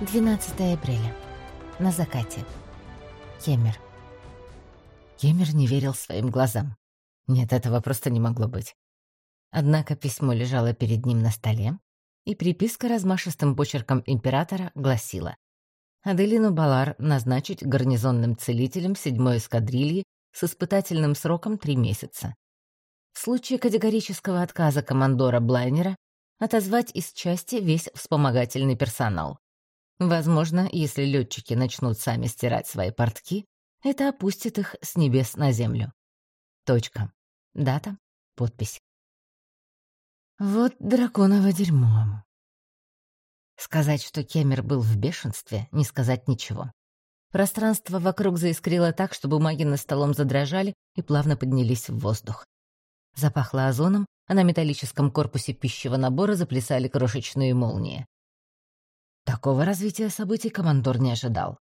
12 апреля. На закате. Кемер. Кемер не верил своим глазам. Нет, этого просто не могло быть. Однако письмо лежало перед ним на столе, и приписка размашистым почерком императора гласила Аделину Балар назначить гарнизонным целителем седьмой эскадрильи с испытательным сроком три месяца. В случае категорического отказа командора Блайнера отозвать из части весь вспомогательный персонал. Возможно, если летчики начнут сами стирать свои портки, это опустит их с небес на землю. Точка. Дата. Подпись. Вот драконово дерьмо. Сказать, что Кемер был в бешенстве, не сказать ничего. Пространство вокруг заискрило так, что бумаги над столом задрожали и плавно поднялись в воздух. Запахло озоном, а на металлическом корпусе пищевого набора заплясали крошечные молнии. Такого развития событий командор не ожидал.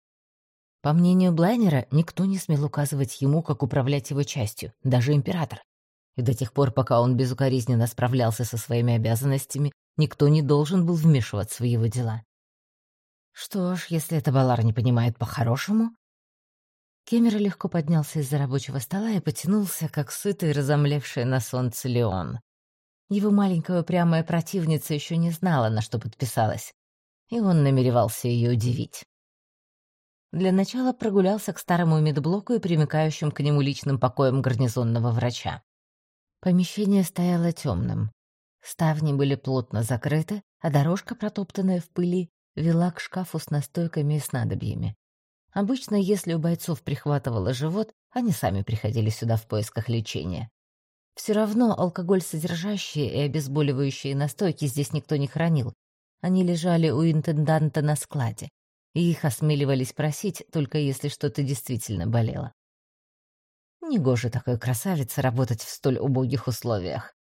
По мнению Блайнера, никто не смел указывать ему, как управлять его частью, даже император. И до тех пор, пока он безукоризненно справлялся со своими обязанностями, никто не должен был вмешиваться в его дела. Что ж, если это Балар не понимает по-хорошему... Кемер легко поднялся из-за рабочего стола и потянулся, как сытый, разомлевший на солнце Леон. Его маленькая упрямая противница еще не знала, на что подписалась и он намеревался ее удивить. Для начала прогулялся к старому медблоку и примыкающим к нему личным покоям гарнизонного врача. Помещение стояло темным. Ставни были плотно закрыты, а дорожка, протоптанная в пыли, вела к шкафу с настойками и снадобьями. Обычно, если у бойцов прихватывало живот, они сами приходили сюда в поисках лечения. Все равно алкоголь содержащие и обезболивающие настойки здесь никто не хранил, они лежали у интенданта на складе, и их осмеливались просить, только если что-то действительно болело. Негоже такой красавице работать в столь убогих условиях.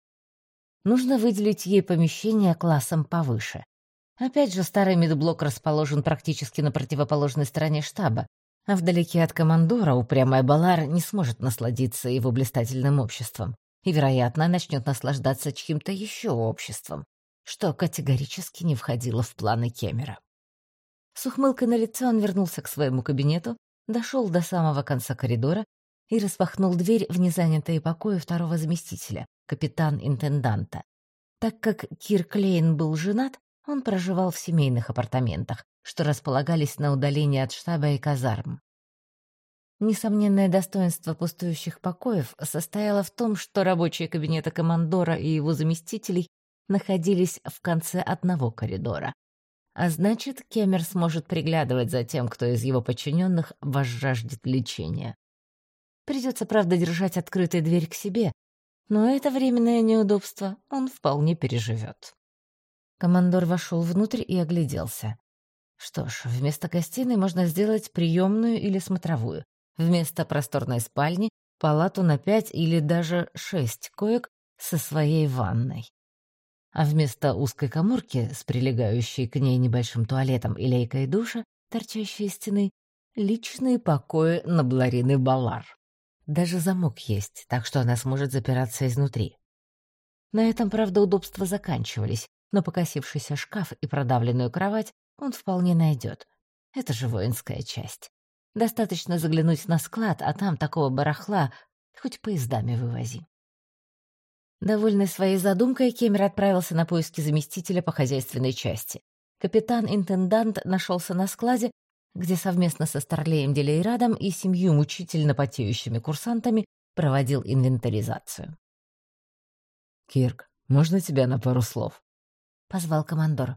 Нужно выделить ей помещение классом повыше. Опять же, старый медблок расположен практически на противоположной стороне штаба, а вдалеке от командора упрямая Балар не сможет насладиться его блистательным обществом и, вероятно, начнет наслаждаться чьим-то еще обществом что категорически не входило в планы Кемера. С ухмылкой на лице он вернулся к своему кабинету, дошел до самого конца коридора и распахнул дверь в незанятые покои второго заместителя, капитан-интенданта. Так как Кир Клейн был женат, он проживал в семейных апартаментах, что располагались на удалении от штаба и казарм. Несомненное достоинство пустующих покоев состояло в том, что рабочие кабинеты командора и его заместителей находились в конце одного коридора. А значит, Кемер сможет приглядывать за тем, кто из его подчиненных возжаждет лечения. Придется, правда, держать открытой дверь к себе, но это временное неудобство он вполне переживет. Командор вошел внутрь и огляделся. Что ж, вместо гостиной можно сделать приемную или смотровую. Вместо просторной спальни — палату на пять или даже шесть коек со своей ванной а вместо узкой коморки с прилегающей к ней небольшим туалетом и лейкой душа, торчащей из стены, личные покои на Бларины Балар. Даже замок есть, так что она сможет запираться изнутри. На этом, правда, удобства заканчивались, но покосившийся шкаф и продавленную кровать он вполне найдет. Это же воинская часть. Достаточно заглянуть на склад, а там такого барахла хоть поездами вывози. Довольный своей задумкой, Кемер отправился на поиски заместителя по хозяйственной части. Капитан-интендант нашелся на складе, где совместно со Старлеем Делейрадом и семью мучительно потеющими курсантами проводил инвентаризацию. «Кирк, можно тебя на пару слов?» — позвал командор.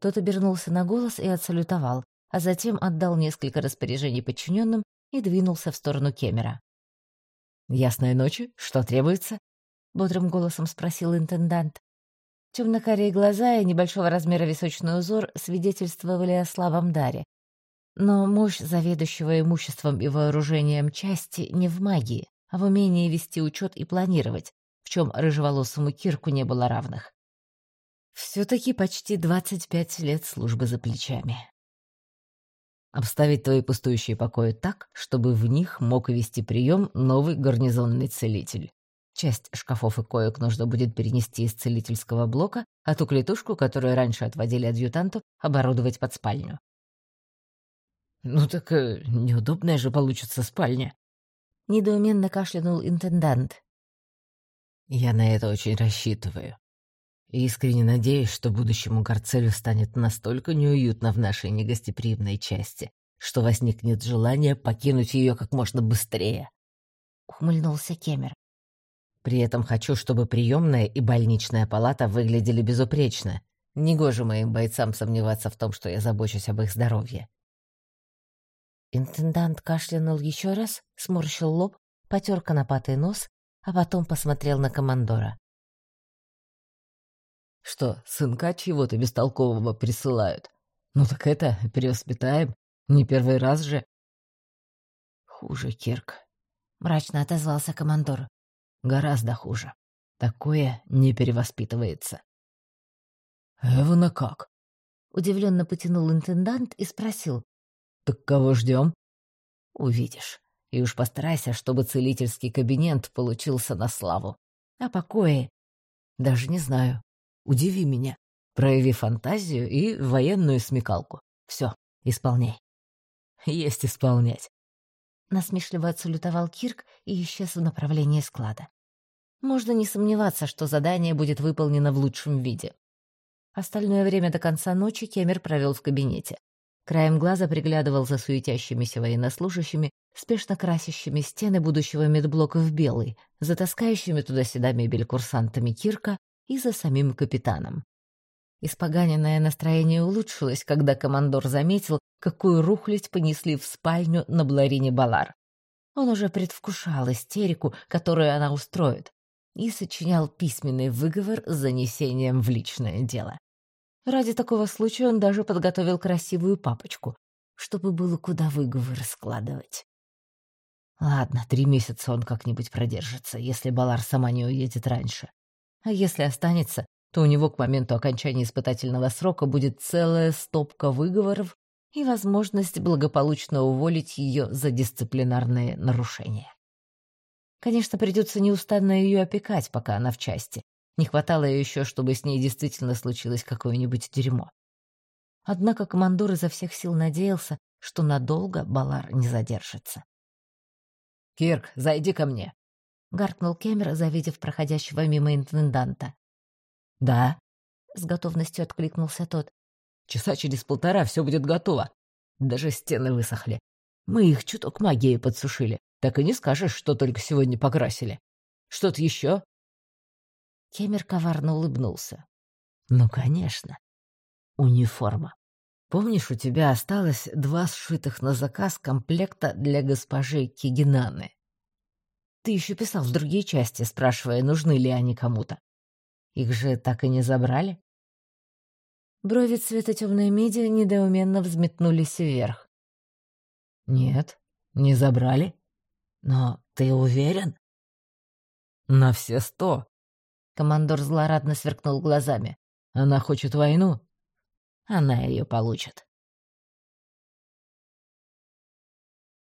Тот обернулся на голос и отсалютовал, а затем отдал несколько распоряжений подчиненным и двинулся в сторону Кемера. «Ясной ночи? Что требуется?» — бодрым голосом спросил интендант. Темно-карие глаза и небольшого размера височный узор свидетельствовали о слабом даре. Но мощь заведующего имуществом и вооружением части не в магии, а в умении вести учет и планировать, в чем рыжеволосому Кирку не было равных. Все-таки почти двадцать пять лет службы за плечами. Обставить твои пустующие покои так, чтобы в них мог вести прием новый гарнизонный целитель. Часть шкафов и коек нужно будет перенести из целительского блока, а ту клетушку, которую раньше отводили адъютанту, оборудовать под спальню. «Ну так э, неудобная же получится спальня», — недоуменно кашлянул интендант. «Я на это очень рассчитываю. И искренне надеюсь, что будущему Гарцелю станет настолько неуютно в нашей негостеприимной части, что возникнет желание покинуть ее как можно быстрее», — ухмыльнулся Кемер. При этом хочу, чтобы приемная и больничная палата выглядели безупречно. Негоже моим бойцам сомневаться в том, что я забочусь об их здоровье. Интендант кашлянул еще раз, сморщил лоб, потер конопатый нос, а потом посмотрел на командора. «Что, сынка чего-то бестолкового присылают? Ну так это, перевоспитаем. Не первый раз же». «Хуже, Кирк», — мрачно отозвался командор. Гораздо хуже. Такое не перевоспитывается. «Эвана как?» Удивленно потянул интендант и спросил. «Так кого ждем?» «Увидишь. И уж постарайся, чтобы целительский кабинет получился на славу. А покое? Даже не знаю. Удиви меня. Прояви фантазию и военную смекалку. Все, исполняй». «Есть исполнять». Насмешливо отсалютовал Кирк и исчез в направлении склада. Можно не сомневаться, что задание будет выполнено в лучшем виде. Остальное время до конца ночи Кемер провел в кабинете. Краем глаза приглядывал за суетящимися военнослужащими, спешно красящими стены будущего медблока в белый, за таскающими туда-сюда мебель курсантами Кирка и за самим капитаном. Испоганенное настроение улучшилось, когда командор заметил, какую рухлядь понесли в спальню на Бларине Балар. Он уже предвкушал истерику, которую она устроит и сочинял письменный выговор с занесением в личное дело. Ради такого случая он даже подготовил красивую папочку, чтобы было куда выговор складывать. Ладно, три месяца он как-нибудь продержится, если Балар сама не уедет раньше. А если останется, то у него к моменту окончания испытательного срока будет целая стопка выговоров и возможность благополучно уволить ее за дисциплинарные нарушения. Конечно, придется неустанно ее опекать, пока она в части. Не хватало еще, чтобы с ней действительно случилось какое-нибудь дерьмо. Однако командор изо всех сил надеялся, что надолго Балар не задержится. «Кирк, зайди ко мне!» — гаркнул Кемер, завидев проходящего мимо интенданта. «Да», — с готовностью откликнулся тот. «Часа через полтора все будет готово. Даже стены высохли. Мы их чуток магией подсушили. Так и не скажешь, что только сегодня покрасили. Что-то еще?» Кемер коварно улыбнулся. «Ну, конечно. Униформа. Помнишь, у тебя осталось два сшитых на заказ комплекта для госпожи Кигинаны? Ты еще писал в другие части, спрашивая, нужны ли они кому-то. Их же так и не забрали?» Брови цвета темной меди недоуменно взметнулись вверх. «Нет, не забрали», но ты уверен? На все сто. Командор злорадно сверкнул глазами. Она хочет войну. Она ее получит.